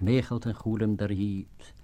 geschmeichelt en goelem der hiet,